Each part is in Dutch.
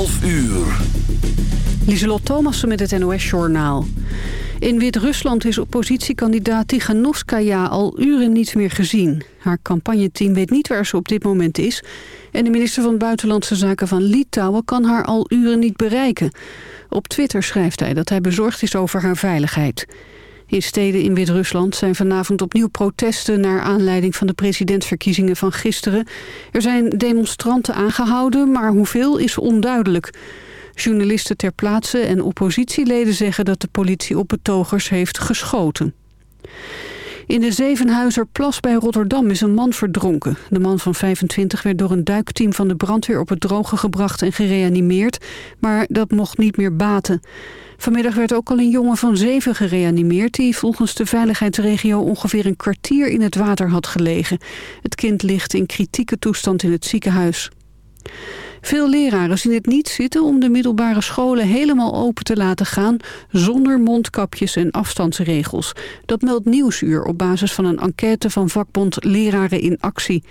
12 uur. Lieselot Thomassen met het NOS-journaal. In Wit-Rusland is oppositiekandidaat Tiganovskaya al uren niet meer gezien. Haar campagneteam weet niet waar ze op dit moment is... en de minister van Buitenlandse Zaken van Litouwen kan haar al uren niet bereiken. Op Twitter schrijft hij dat hij bezorgd is over haar veiligheid. In steden in Wit-Rusland zijn vanavond opnieuw protesten... naar aanleiding van de presidentsverkiezingen van gisteren. Er zijn demonstranten aangehouden, maar hoeveel is onduidelijk... Journalisten ter plaatse en oppositieleden zeggen dat de politie op betogers heeft geschoten. In de Zevenhuizer Plas bij Rotterdam is een man verdronken. De man van 25 werd door een duikteam van de brandweer op het droge gebracht en gereanimeerd, maar dat mocht niet meer baten. Vanmiddag werd ook al een jongen van zeven gereanimeerd... die volgens de veiligheidsregio ongeveer een kwartier in het water had gelegen. Het kind ligt in kritieke toestand in het ziekenhuis. Veel leraren zien het niet zitten om de middelbare scholen helemaal open te laten gaan zonder mondkapjes en afstandsregels. Dat meldt Nieuwsuur op basis van een enquête van vakbond Leraren in Actie.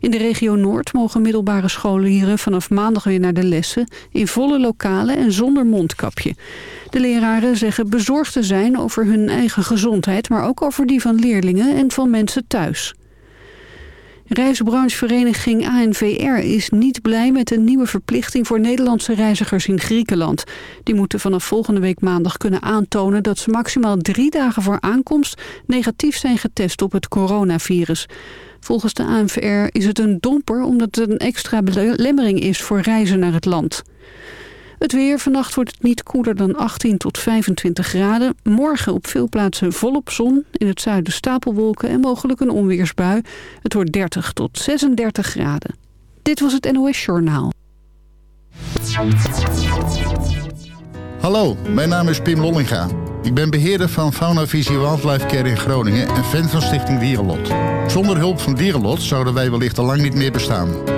In de regio Noord mogen middelbare scholieren vanaf maandag weer naar de lessen in volle lokalen en zonder mondkapje. De leraren zeggen bezorgd te zijn over hun eigen gezondheid, maar ook over die van leerlingen en van mensen thuis. Reisbranchevereniging ANVR is niet blij met een nieuwe verplichting voor Nederlandse reizigers in Griekenland. Die moeten vanaf volgende week maandag kunnen aantonen dat ze maximaal drie dagen voor aankomst negatief zijn getest op het coronavirus. Volgens de ANVR is het een domper omdat het een extra belemmering is voor reizen naar het land. Het weer, vannacht wordt het niet koeler dan 18 tot 25 graden. Morgen op veel plaatsen volop zon. In het zuiden stapelwolken en mogelijk een onweersbui. Het wordt 30 tot 36 graden. Dit was het NOS Journaal. Hallo, mijn naam is Pim Lollinga. Ik ben beheerder van Fauna Visie Wildlife Care in Groningen en fan van Stichting Dierenlot. Zonder hulp van Dierenlot zouden wij wellicht al lang niet meer bestaan.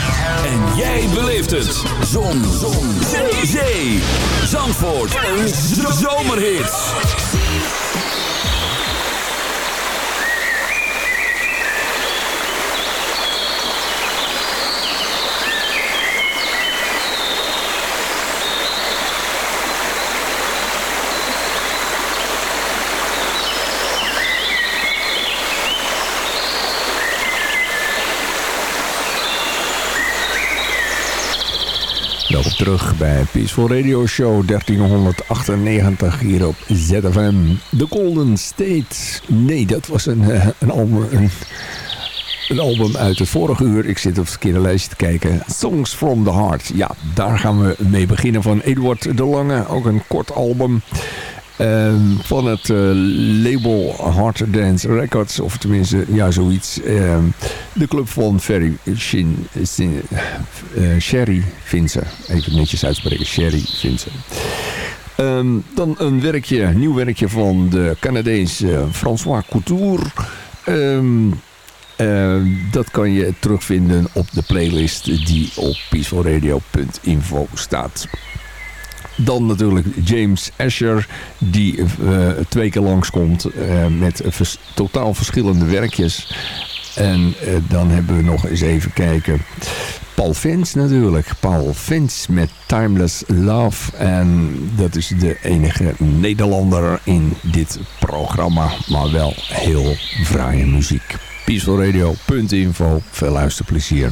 En jij beleeft het. Zon. Zon. Zee. Zee. Zandvoort. Een zomerhit. Welkom terug bij Peaceful Radio Show 1398 hier op ZFM. The Golden State. Nee, dat was een, eh, een, album, een, een album uit het vorige uur. Ik zit op het verkeerde lijstje te kijken. Songs from the Heart. Ja, daar gaan we mee beginnen van Eduard de Lange. Ook een kort album. Ehm, van het uh, label Hard Dance Records, of tenminste, ja, zoiets. Uh, de club van Ferry, Shin, Shin, uh, Sherry Vince. Even netjes uitspreken, Sherry Vince. Um, dan een werkje, nieuw werkje van de Canadees François Couture. Dat kan je terugvinden op de playlist die op peacefulradio.info staat. Dan natuurlijk James Asher, die uh, twee keer langskomt uh, met totaal verschillende werkjes. En uh, dan hebben we nog eens even kijken. Paul Vince natuurlijk. Paul Vince met Timeless Love. En dat is de enige Nederlander in dit programma. Maar wel heel fraaie muziek. Peacefulradio.info. Veel luisterplezier.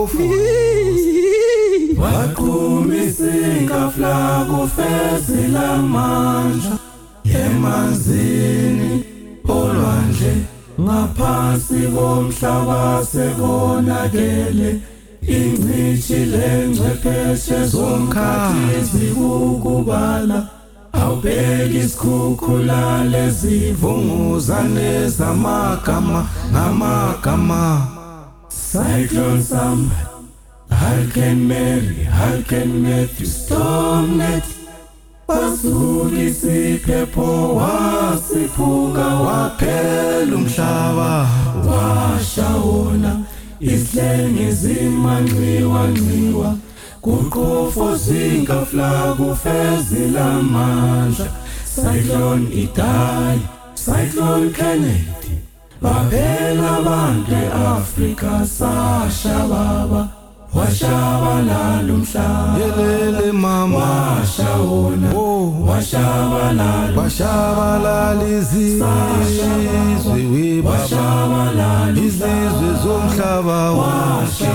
Omaqofu waqumisa flago fezela manja emanzini olwandle ngaphansi komhlaba sekonakele ingcishi lengcepheshe zomkhathi zikukubala awubheki isikhukhula lezivunguzane zamagama ngamagama cyclone sam Hurricane Mary, Hurricane Matthew, Stormnet basuka isiphepho wasiphuka waphela umhlaba washa wona. Isihlenge zimanxiwa nxiwa kuqofo zingafla kufezela amandla cyclone idai cyclone kennedy baphela abantu e-afrika sasha baba. Washabalala umhlaba yelele mama. Washa wona. Oh. Washabalala washabalala izizwe we baba. Izizwe zomhlaba washa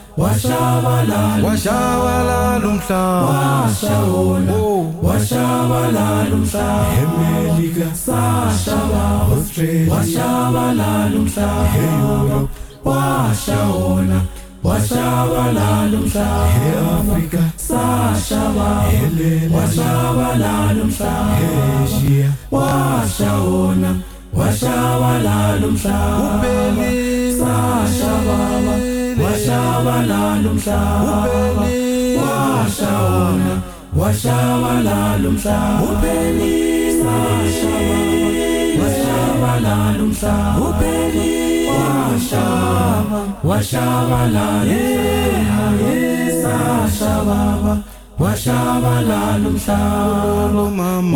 sasha baba washabalala washabalala umhlaba washa wona washabalala umhlaba emelika. Sasha baba australia washabalala umhlaba europe. Washa wona washabalala umhlaba eafrika sasha baba washabalala umhlaba asia. Washa wona washabalala umhlaba ubeli sasha baba washabalala umhlaba washawona washabalala umhlaba upheli washabalala umhlaba upheli washaba washabalala umhlaba sashababa washabalala umhlaba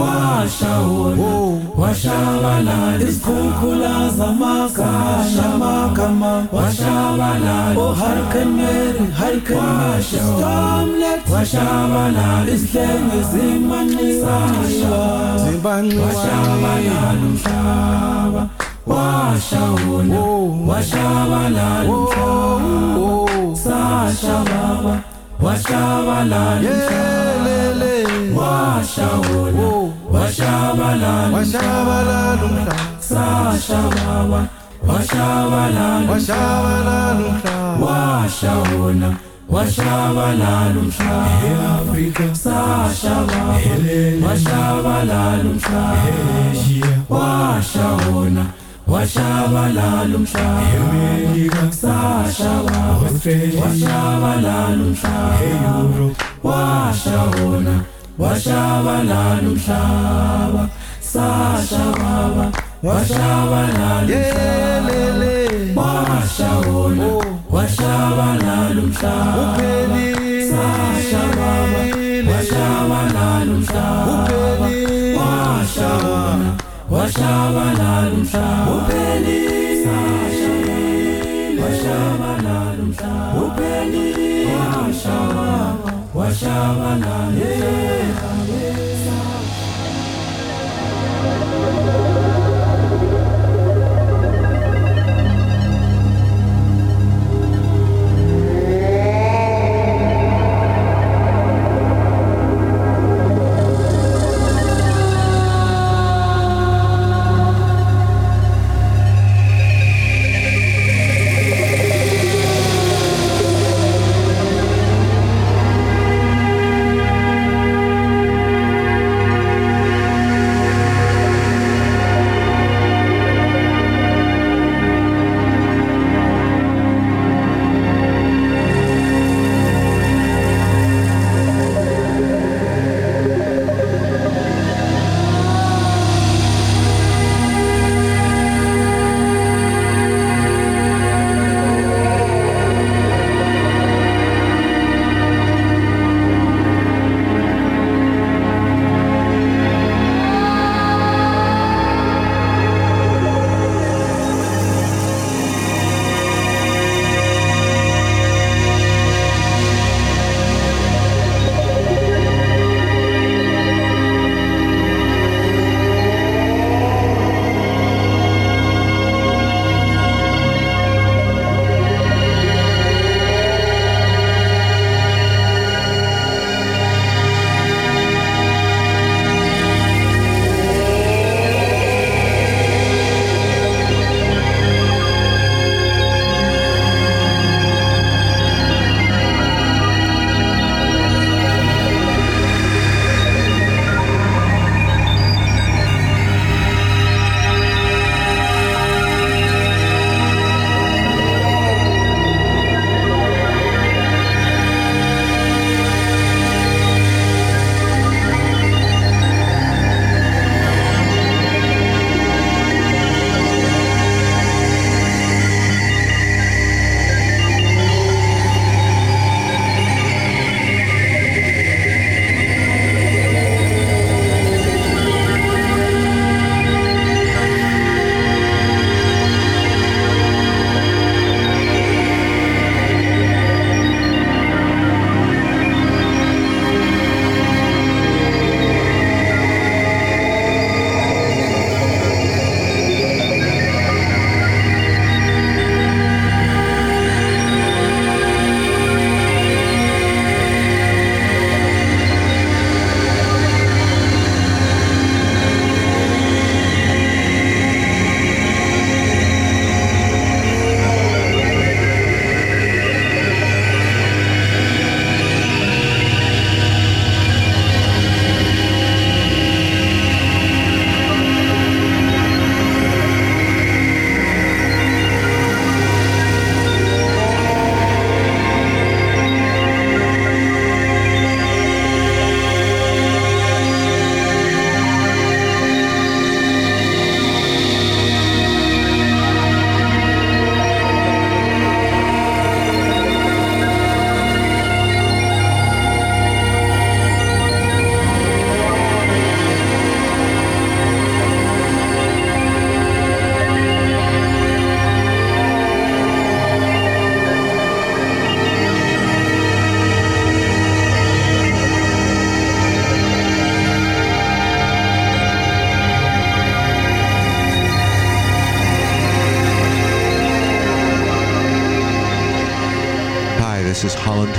washawula washabalala izikhukhula zamakama washabalala ohurricane mary hurricane stormlet washabalala isihlenge zimanxiwa washabalala umhlaba washawula washabalala umhlaba sashababa washabalala umhlaba sashabawa washabalala washawona washabalala umhlaba eafrika sashabawa washabalala umhlaba washawona washabalala umhlaba emelika sashabalala australia washabalala umhlaba eeurope washawona. Washabalala umhlaba sashababa washabalala umhlaba washawona. Oh. Washabalala umhlaba uphelile. Sashababa washabalala umhlaba washabalala umhlaba uphelile washabalala umhlaba uphelile washabalala umhlaba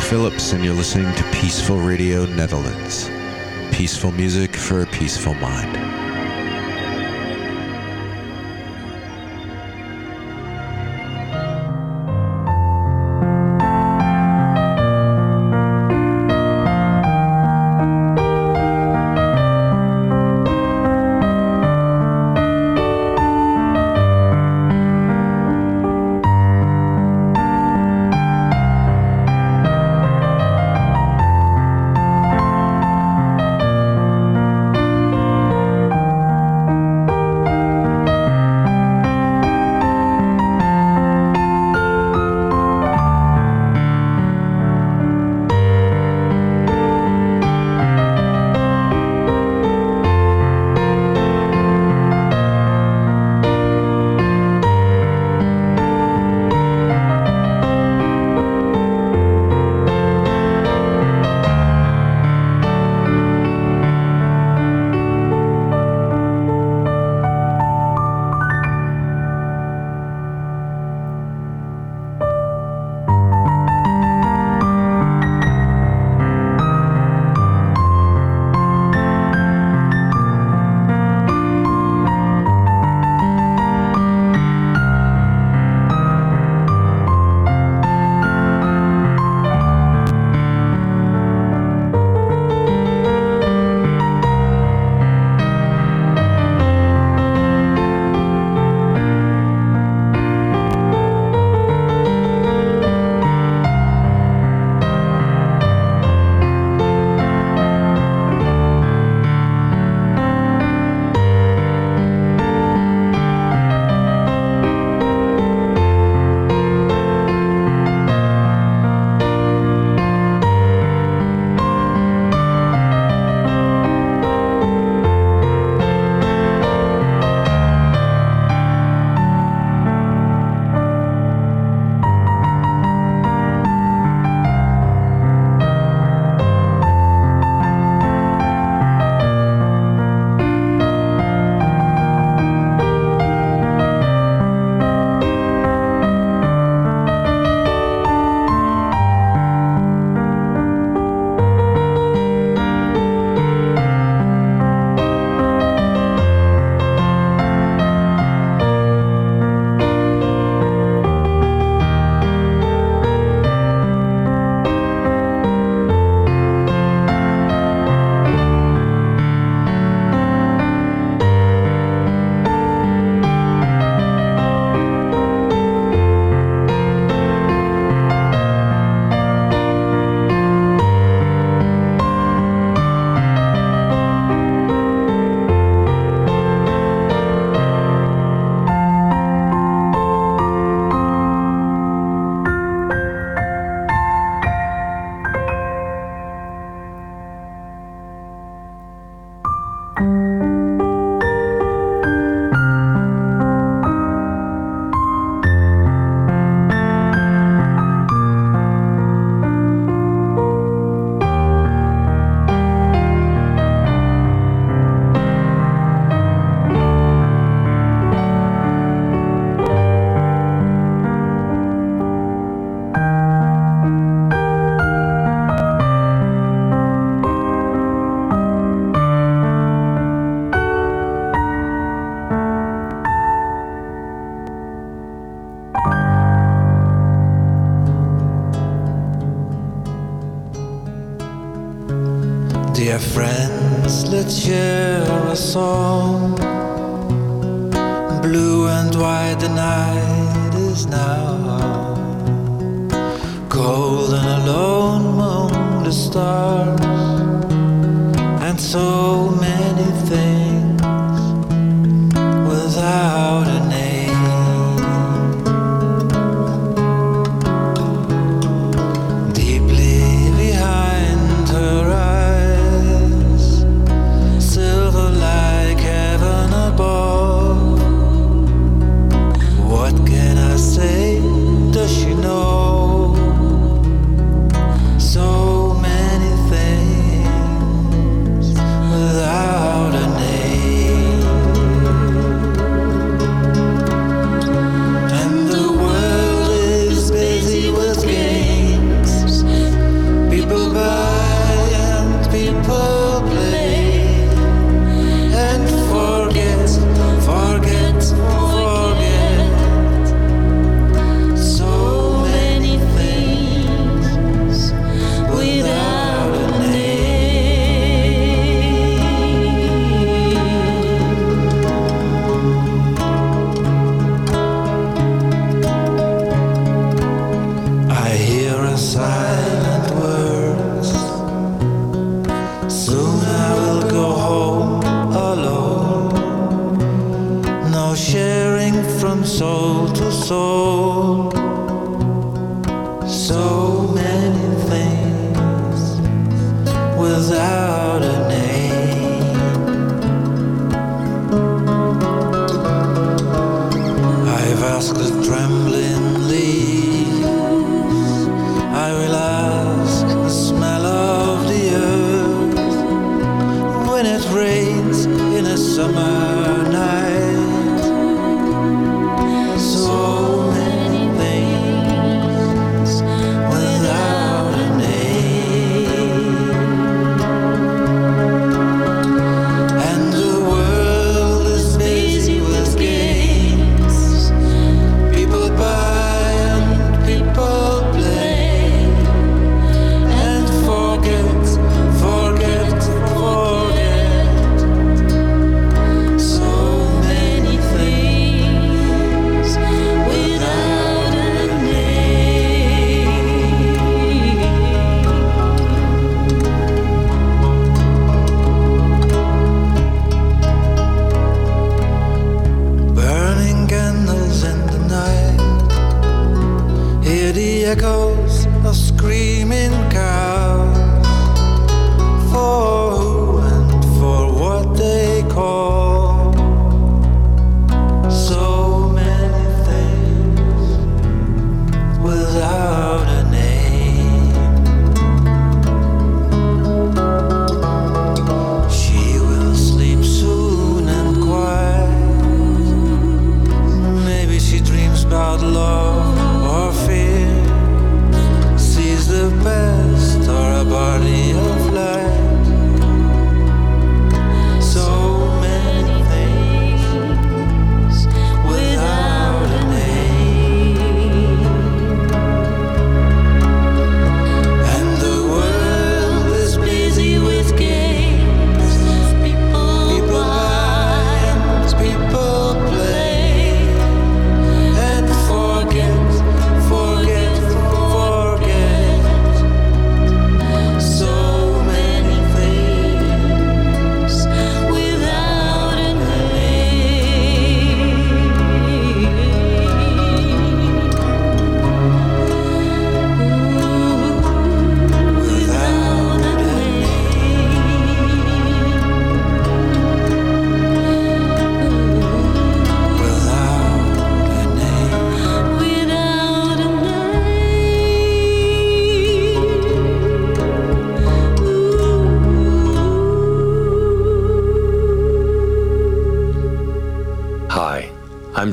Phillips, and you're listening to Peaceful Radio Netherlands. Peaceful music for a peaceful mind.